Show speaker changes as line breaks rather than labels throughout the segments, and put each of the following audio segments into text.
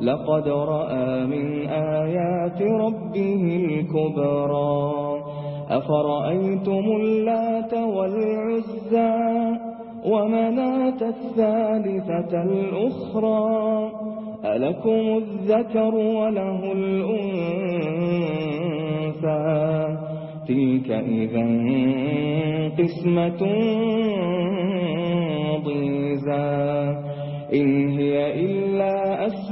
لقد رأى من آيات ربه الكبرى. أفرأيتم اللات والعزى ومناة الثالثة الأخرى؟ ألكم الذكر وله الأنثى. تلك إذا قسمة ضيزى. إن هي إلا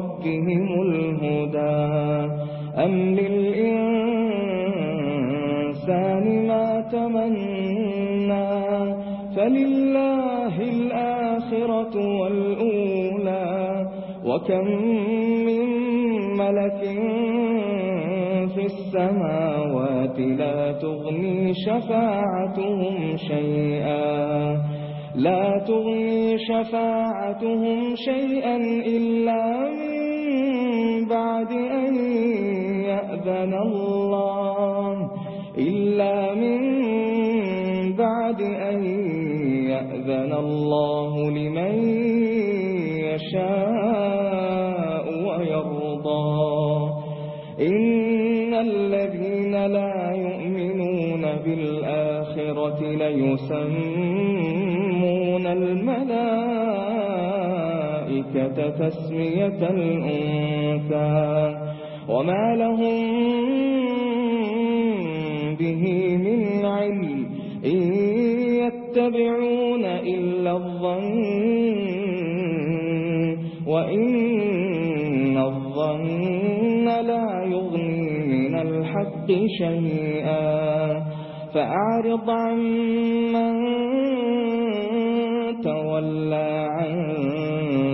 ربهم الهدى. أم للإنسان ما تمنى، فلله الآخرة والأولى. وكم من ملك في السماوات لا تغني شفاعتهم شيئا. لا تغني شفاعتهم شيئا إلا من بعد أن يأذن الله. إلا من بعد أن يأذن الله لمن يشاء ويرضى. إن الذين لا يؤمنون بالآخرة ليسمون الملائكة تسمية الأنثى وما لهم به من علم إن يتبعون إلا الظن وإن الظن لا يغني من الحق شيئا فأعرض عن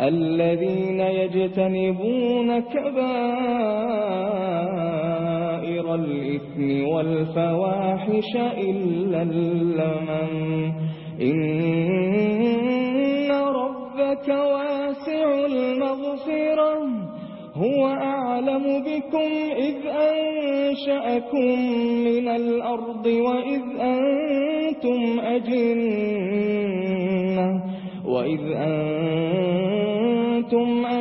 الذين يجتنبون كبائر الإثم والفواحش إلا اللمن إن ربك واسع المغفرة. هو أعلم بكم إذ أنشأكم من الأرض وإذ أنتم أجنة. وإذ أنتم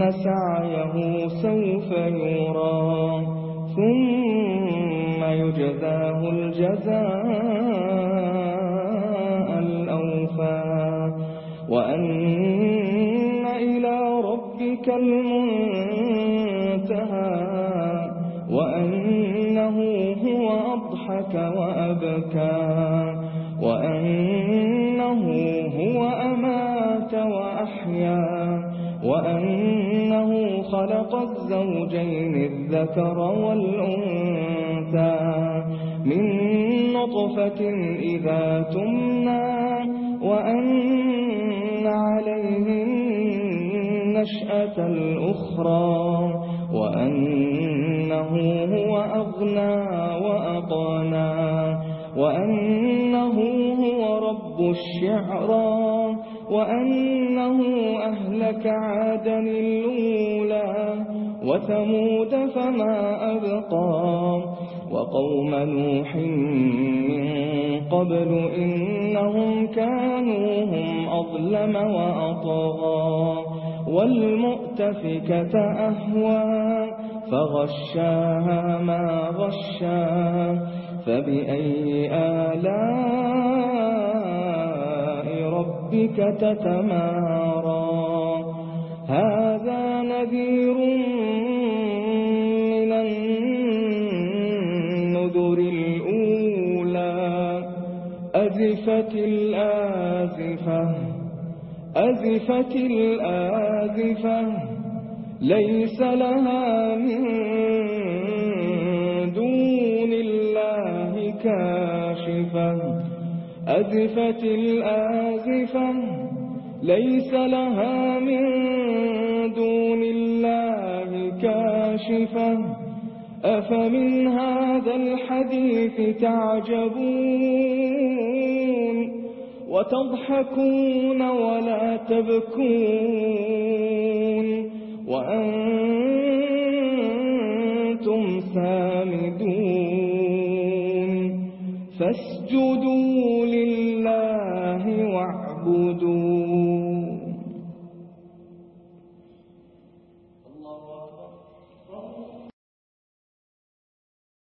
إن سعيه سوف يرى ثم يجزاه الجزاء الأوفى. وأن إلى ربك المنتهى خلق الزوجين الذكر والأنثى من نطفة إذا تمنى وأن عليه النشأة الأخرى وأنه هو أغنى وأقنى وأنه هو رب الشعرى وأنه أهلك عادا الأولى وثمود فما أبقى وقوم نوح من قبل إنهم كانوا هم أظلم وأطغى والمؤتفكة أهوى فغشاها ما غشا فبأي آلاء ربك تتمارى. هذا نذير من النذر الأولى. أزفت الآزفة. أزفت الآزفة. ليس لها من دون الله كاشفة. أزفت الآزفة ليس لها من دون الله كاشفة. أفمن هذا الحديث تعجبون؟ وتضحكون ولا تبكون؟ وأنتم سامدون. فاسجدوا لله واعبدوا